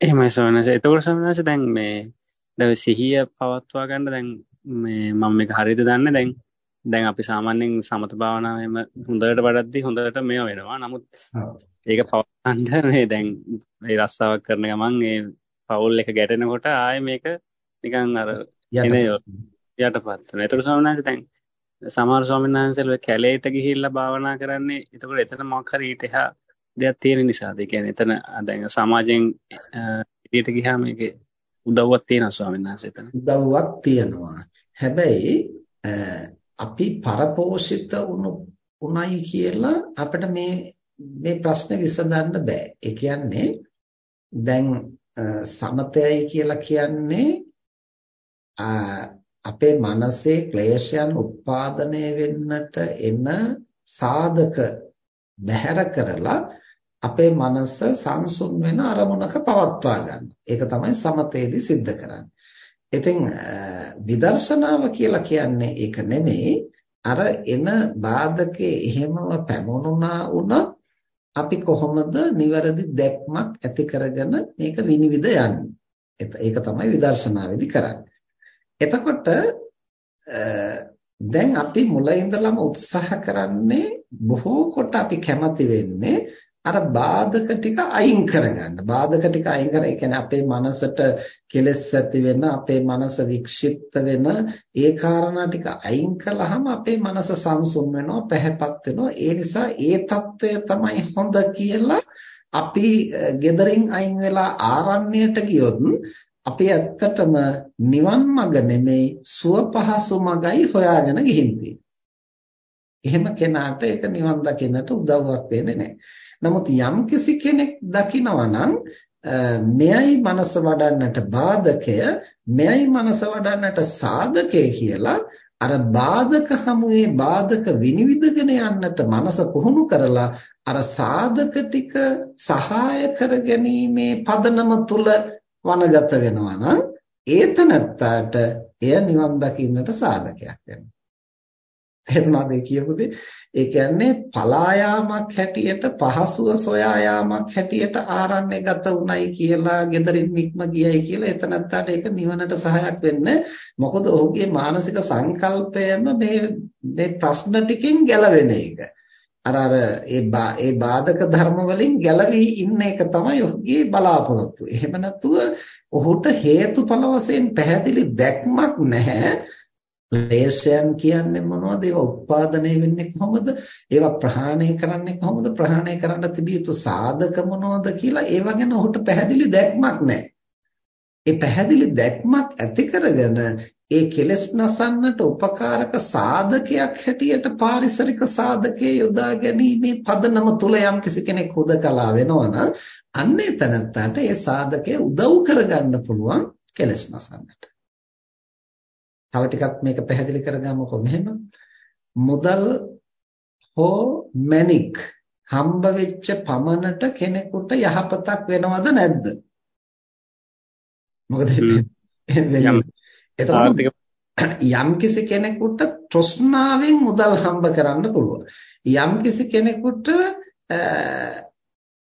එහෙමයි සෝනස. එතකොට සෝනස දැන් මේ දැන් සිහිය පවත්වා ගන්න දැන් මේ මම මේක හරියද දන්නේ දැන් දැන් අපි සාමාන්‍යයෙන් සමත භාවනාවෙම හොඳට වඩද්දි හොඳට මේව වෙනවා. නමුත් ඒක පවත්වන්න මේ දැන් මේ රස්සාවක් කරන ගමන් මේ පවුල් එක ගැටෙනකොට ආයේ මේක නිකන් අර එන යටපත් වෙනවා. ඒතර ස්වාමීන් දැන් සමහර ස්වාමීන් වහන්සේලා කැලේට ගිහිල්ලා භාවනා කරන්නේ එතකොට එතන මොකක් හරි ඊට එහා දෙයක් තියෙන නිසාද? ඒ කියන්නේ එතන දැන් සමාජයෙන් එළියට ගියාම ඒකේ උදව්වක් තියෙනවා ස්වාමීන් වහන්සේ එතන. උදව්වක් තියෙනවා. හැබැයි අපි පරපෝෂිත වුණු උණයි කියලා අපිට මේ මේ ප්‍රශ්නේ විසඳන්න බෑ. ඒ කියන්නේ දැන් සමතයයි කියලා කියන්නේ අපේ මනසේ ක්ලේශයන් උත්පාදනය වෙන්නට එන සාධක බැහැර කරලා අපේ මනස සංසුන් වෙන අරමුණක පවත්වා ගන්න. ඒක තමයි සමතේදී සිද්ධ කරන්නේ. ඉතින් විදර්ශනාව කියලා කියන්නේ ඒක නෙමෙයි. අර එන බාධකේ එහෙමම පැමුණුනා වුණත් අපි කොහොමද නිවැරදි දැක්මක් ඇති කරගෙන මේක විනිවිද යන්නේ. ඒක තමයි විදර්ශනාවේදී කරන්නේ. එතකොට දැන් අපි මුල ඉඳලම උත්සාහ කරන්නේ බොහෝ කොට අපි කැමති වෙන්නේ අර බාධක ටික අයින් කරගන්න. බාධක ටික අයින් කර, ඒ කියන්නේ අපේ මනසට කෙලෙස් ඇති වෙන, අපේ මනස වික්ෂිප්ත වෙන ඒ කාරණා ටික අයින් කළාම අපේ මනස සංසුන් වෙනවා, පැහැපත් වෙනවා. ඒ නිසා ඒ తত্ত্বය තමයි හොඳ කියලා අපි gederin අයින් වෙලා ආරණ්‍යයට ගියොත් අපි ඇත්තටම නිවන් මඟ නෙමෙයි සුව පහසු මඟයි හොයාගෙන ගිහින් තියෙන්නේ. එහෙම කෙනාට ඒක නිවන් දකින්නට උදව්වක් වෙන්නේ නැහැ. නමුත් යම්කිසි කෙනෙක් දකිනවා නම් මෙයයි මනස වඩන්නට බාධකය මෙයයි මනස වඩන්නට සාධකය කියලා අර බාධක හමුවේ බාධක විනිවිදගෙන යන්නට මනස පුහුණු කරලා අර සාධක ටික සහාය කර ගැනීමේ පදනම තුල වනගත වෙනවා නම් ඒතනත්තාට එය නිවන් දකින්නට සාධකයක් වෙනවා තේරුණාද ඒ කියපු දේ? ඒ කියන්නේ පලායාමක් හැටියට පහසුව සොයා යාමක් හැටියට ආරණ්‍යගත උණයි කියලා, gederin නික්ම ගියයි කියලා එතනත්තට ඒක නිවනට සහායක් වෙන්නේ. මොකද ඔහුගේ මානසික සංකල්පයම මේ මේ ප්‍රශ්න ටිකෙන් ගැලවෙන එක. අර අර ඒ ඒ බාධක ධර්ම වලින් ගැලවී ඉන්න එක තමයි ඔහුගේ බලාපොරොත්තු. එහෙම නැතුව ඔහුට හේතුඵල වශයෙන් පැහැදිලි දැක්මක් නැහැ. ක්ලේශයන් කියන්නේ මොනවද? ඒවා උත්පාදනය වෙන්නේ කොහොමද? ඒවා ප්‍රහාණය කරන්නේ කොහොමද? ප්‍රහාණය කරන්න තිබිය යුතු සාධක මොනවද කියලා ඒව ගැන ඔහුට පැහැදිලි දැක්මක් නැහැ. ඒ පැහැදිලි දැක්මක් ඇති කරගෙන ඒ කෙලස් නසන්නට උපකාරක සාධකයක් හැටියට පාරිසරික සාධකයේ යොදා ගැනීමේ පදනම තුල යම් කිසි කෙනෙක් හුදකලා වෙනවනම් අන්නේ තැනත්තාට ඒ සාධකය උදව් කරගන්න පුළුවන් කෙලස් නසන්නට. තව ටිකක් මේක පැහැදිලි කරගමුකෝ මෙහෙම. මුදල් හෝ මැණික් හම්බ වෙච්ච පමණට කෙනෙකුට යහපතක් වෙනවද නැද්ද? මොකද එතකොට යම් කිසි කෙනෙකුට තෘෂ්ණාවෙන් මුදල් හම්බ කරන්න පුළුවන්. යම් කිසි කෙනෙකුට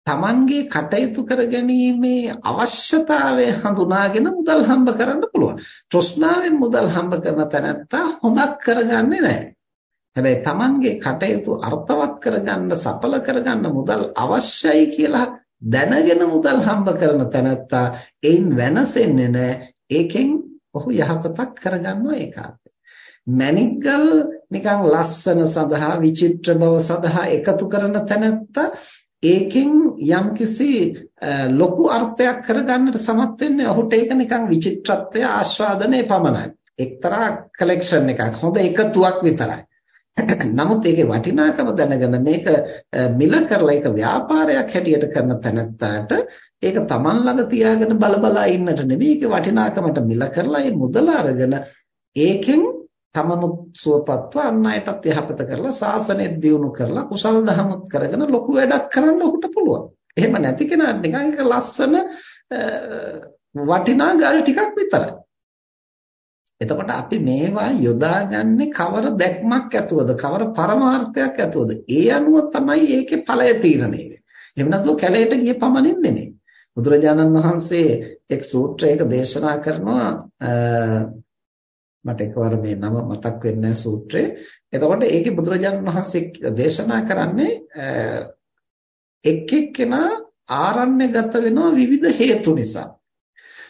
Tamanගේ කටයුතු කර ගැනීමේ අවශ්‍යතාවය හඳුනාගෙන මුදල් හම්බ කරන්න පුළුවන්. තෘෂ්ණාවෙන් මුදල් හම්බ කරන තැනත්තා හොඳක් කරගන්නේ නැහැ. හැබැයි Tamanගේ කටයුතු අර්ථවත් කරගන්න, සඵල කරගන්න මුදල් අවශ්‍යයි කියලා දැනගෙන මුදල් හම්බ කරන තැනත්තා ඒන් වෙනසෙන්නේ නැහැ. ඒකෙන් ඔහු යහපතක් කරගන්නවා ඒකාන්තයෙන්. මැණික්ගල් නිකන් ලස්සන සඳහා විචිත්‍ර බව සඳහා එකතු කරන තැනත්තා ඒකෙන් යම්කිසි ලොකු අර්ථයක් කරගන්නට සමත් වෙන්නේ ඔහුට ඒක නිකන් විචිත්‍රත්වය ආස්වාදනයේ පමණයි. එක්තරා කලෙක්ෂන් එකක් හොඳ එකතුවක් විතරයි. නමුත් ඒකේ වටිනාකම දැනගෙන මේක මිල කරලා ඒක ව්‍යාපාරයක් හැටියට කරන තැනත්තාට ඒක Taman ළඟ තියාගෙන බලබලා ඉන්නට නෙමෙයි ඒක වටිනාකමට මිල කරලා ඒ මුදල අරගෙන ඒකෙන් තමනුත් සුවපත්ව අන් අයටත් යහපත කරලා සාසනෙත් දියුණු කරලා කුසල් දහමුත් කරගෙන ලොකු වැඩක් කරන්න ඔහුට පුළුවන්. එහෙම නැති කෙනාට නිකන් එක ලස්සන වටිනා ගල් ටිකක් විතරයි. එතකොට අපි මේවා යොදාගන්නේ කවර දැක්මක් ඇතුවද කවර පරමාර්ථයක් ඇතුවද ඒ අනුව තමයි ඒකේ ඵලය තීරණය වෙන්නේ. එහෙම නැත්නම් කැලේට ගිය පමණින් නෙමෙයි. බුදුරජාණන් වහන්සේ එක් සූත්‍රයක දේශනා කරනවා මට එකවර මේ නම මතක් වෙන්නේ සූත්‍රය. එතකොට ඒකේ බුදුරජාණන් වහන්සේ දේශනා කරන්නේ එක් එක්කෙනා ආරණ්‍යගත වෙනවා විවිධ හේතු නිසා.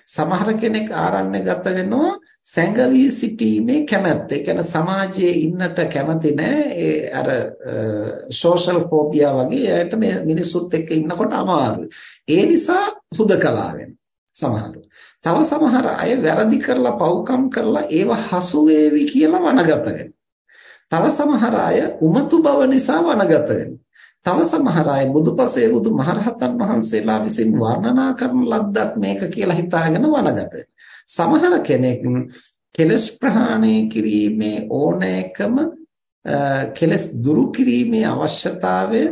සමහර කෙනෙක් ආරණ්‍යගත වෙනවා සැඟවී සිටීමේ කැමැත්ත. ඒ කියන්නේ සමාජයේ ඉන්නට කැමති නෑ. ඒ අර සෝෂල් ෆෝබියා වගේ එයාට මේ මිනිස්සුත් එක්ක ඉන්නකොට අමාරුයි. ඒ නිසා හුදකලා සමහරව. තව සමහර අය වැරදි කරලා පව්කම් කරලා ඒව හසු වේවි කියලා වනගත තව සමහර අය උමතු බව නිසා වනගත වෙනවා. තව සමහර අය බුදුපසේ බුදු මහරහතන් වහන්සේලා විසින් වර්ණනා කරන ලද්දක් මේක කියලා හිතාගෙන වනගත සමහර කෙනෙක් කෙලස් ප්‍රහාණය කිරීමේ ඕනෑකම කෙලස් දුරු කිරීමේ අවශ්‍යතාවය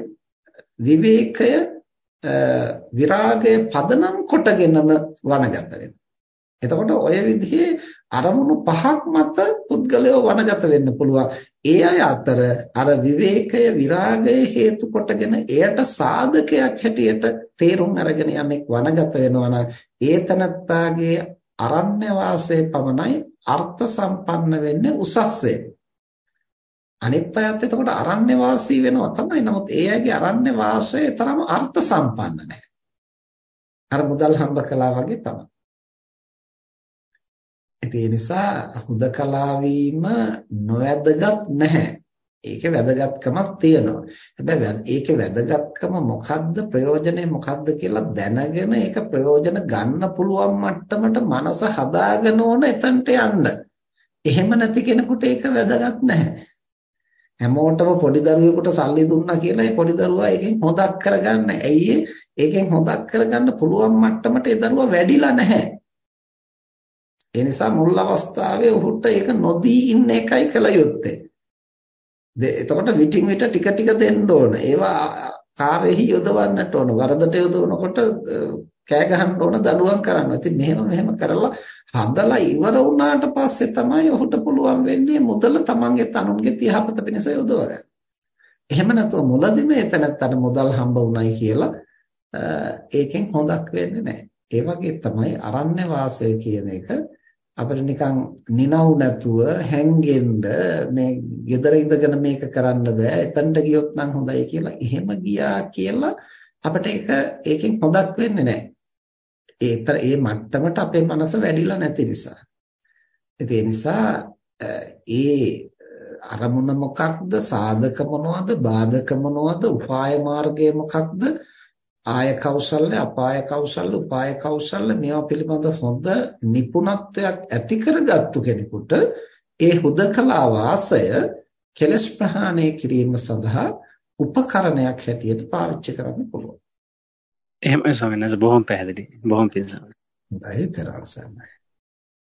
විවේකය විරාගය පදනම් කොටගෙනම වනගත වෙනවා එතකොට ඔය විදිහේ අරමුණු පහක් මත පුද්ගලයෝ වනගත වෙන්න පුළුවන්. ඒ අය අතර අර විවේකය විරාගය හේතු කොටගෙන එයට සාධකයක් හැටියට තේරුම් අරගෙන යමෙක් වනගත වෙනවා නම් ඒ තනත්තාගේ අරණ්‍ය වාසයේ පමණයි අර්ථ සම්පන්න වෙන්නේ උසස් වෙන්නේ. අනිත් අයත් එතකොට අරණ්‍ය වාසී වෙනවා තමයි. නමුත් ඒ අයගේ අරණ්‍ය වාසය තරම අර්ථ සම්පන්න නැහැ. අර මුදල් හම්බ කළා වගේ තමයි. ඉතින් ඒ නිසා හුදකලා වීම නොවැදගත් නැහැ. ඒකේ වැදගත්කමක් තියෙනවා. හැබැයි ඒකේ වැදගත්කම මොකද්ද ප්‍රයෝජනේ මොකද්ද කියලා දැනගෙන ඒක ප්‍රයෝජන ගන්න පුළුවන් මට්ටමට මනස හදාගෙන ඕන එතනට යන්න. එහෙම නැති කෙනෙකුට ඒක වැදගත් නැහැ. හැමෝටම පොඩි දරුවෙකුට සල්ලි දුන්නා කියලා ඒ පොඩි දරුවා ඒකෙන් හොදක් කරගන්න. ඇයි ඒකෙන් හොදක් කරගන්න පුළුවන් මට්ටමට ඒ දරුවා වැඩිලා නැහැ. ඒ නිසා මුල් අවස්ථාවේ ඔහුට ඒක නොදී ඉන්න එකයි කළ යුත්තේ. එතකොට විටින් විට ටික ටික දෙන්න ඕන. ඒවා කාර්යෙහි යොදවන්නට ඕන. වරදට යොදවනකොට කෑ ගහන්න ඕන දඬුවම් කරන්න. ඉතින් මෙහෙම මෙහෙම කරලා හදලා ඉවර වුණාට පස්සේ තමයි ඔහුට පුළුවන් වෙන්නේ මුදල තමන්ගේ තනුන්ගේ තියහපත පිණිස යොදව ගන්න. එහෙම නැතුව මුලදිම එතනත්තට මුදල් හම්බ වුණයි කියලා ඒකෙන් හොදක් වෙන්නේ නැහැ. ඒ වගේ තමයි අරණ්‍ය වාසය කියන එක අපිට නිකන් නිනව් නැතුව හැංගෙන්න මේ gedara ඉඳගෙන මේක කරන්න බෑ එතනට ගියොත් නම් හොඳයි කියලා එහෙම ගියා කියලා අපිට ඒක ඒකෙන් හොදක් වෙන්නේ නැහැ ඒතර ඒ මට්ටමට අපේ මනස වැඩිලා නැති නිසා. ඒ නිසා ඒ අරමුණ මොකක්ද? සාධක මොනවද? බාධක මොනවද? උපාය මාර්ගය මොකක්ද? ආය කෞශල්‍ය අපාය කෞශල්‍ය උපාය කෞශල්‍ය මේවා පිළිබඳ හොඳ නිපුණත්වයක් ඇති කරගත්තු කෙනෙකුට ඒ හුදකලා වාසය කෙලස් ප්‍රහාණය කිරීම සඳහා උපකරණයක් හැටියට පාවිච්චි කරන්න පුළුවන්. එහෙමයි ස්වාමීන් වහන්සේ බොහොම පැහැදිලි. බොහොම පිං ස්වාමීන්. හොඳයි තරංසන්නයි.